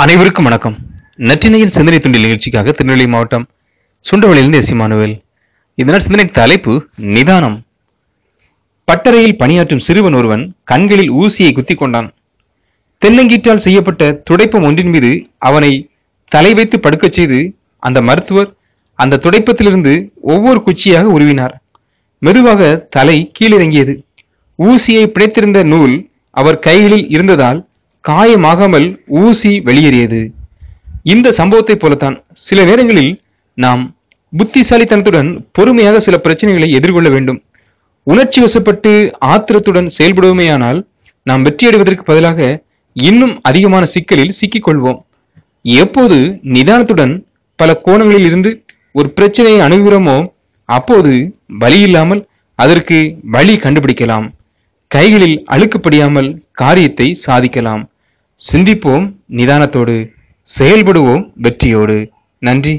அனைவருக்கும் வணக்கம். நற்றினையின் சிந்தனை துண்டில் நிகழ்ச்சிக்காக திருநெல்வேலி மாவட்டம் சுண்டவளியிலிருந்து எஸ் மானுவேல். இதனால் சிந்தனை தலைப்பு நிதானம். பட்டறையில் பணியாற்றும் சிறுவன் ஒருவன் கண்களில் ஊசியை குத்தி கொண்டான். தென்னங்கீற்றால் செய்யப்பட்ட துடைப்பம் ஒன்றின் மீது அவனை தலை வைத்து படுக்கச் செய்து அந்த மருத்துவர் அந்த துடைப்பத்திலிருந்து ஒவ்வொரு குச்சியாக உருவினார். மெதுவாக தலை கீழிறங்கியது. ஊசியை பிணைத்திருந்த நூல் அவர் கைகளில் இருந்ததால் காயமாகாமல் ஊசி வெளியேறியது. இந்த சம்பவத்தை போலத்தான் சில நேரங்களில் நாம் புத்திசாலித்தனத்துடன் பொறுமையாக சில பிரச்சனைகளை எதிர்கொள்ள வேண்டும். உணர்ச்சி வசப்பட்டு ஆத்திரத்துடன் செயல்படுவோமேயானால் நாம் வெற்றியடைவதற்கு பதிலாக இன்னும் அதிகமான சிக்கலில் சிக்கிக்கொள்வோம். எப்போது நிதானத்துடன் பல கோணங்களில் இருந்து ஒரு பிரச்சனையை அணுகுகிறோமோ அப்போது வழி இல்லாமல் அதற்கு வழி கண்டுபிடிக்கலாம். கைகளில் அழுக்குப்படியாமல் காரியத்தை சாதிக்கலாம். சிந்திப்போம் நிதானத்தோடு செயல்படுவோம் வெற்றியோடு. நன்றி.